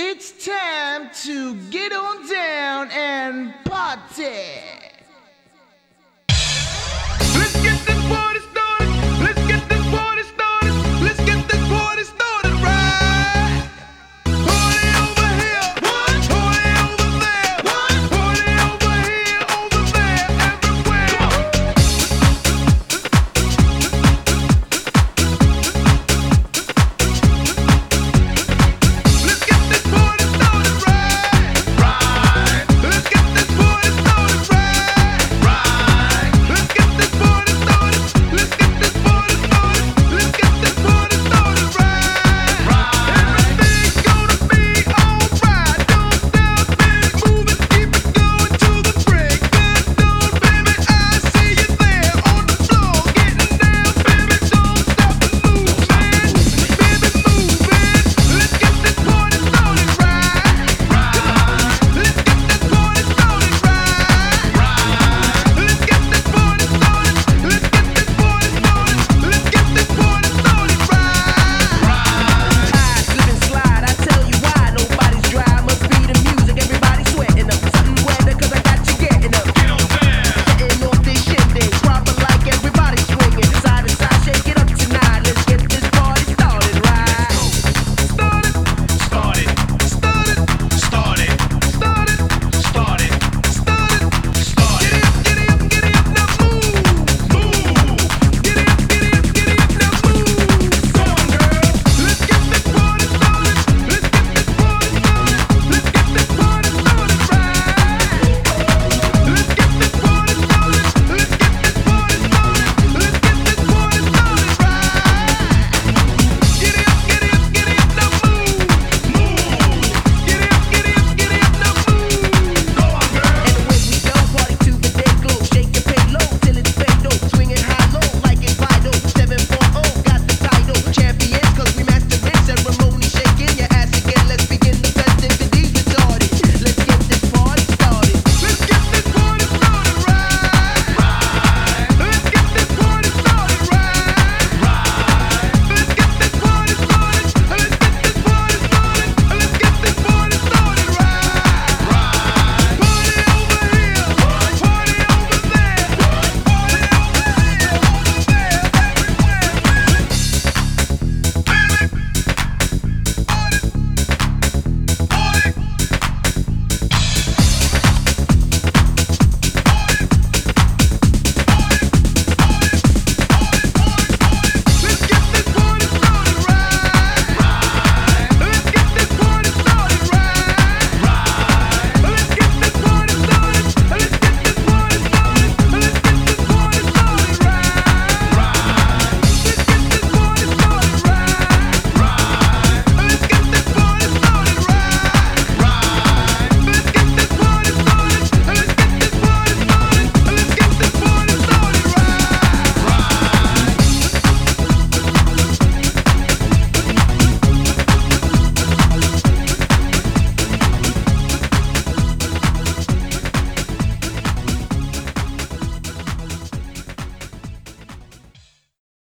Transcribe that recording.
It's time to get on down and party.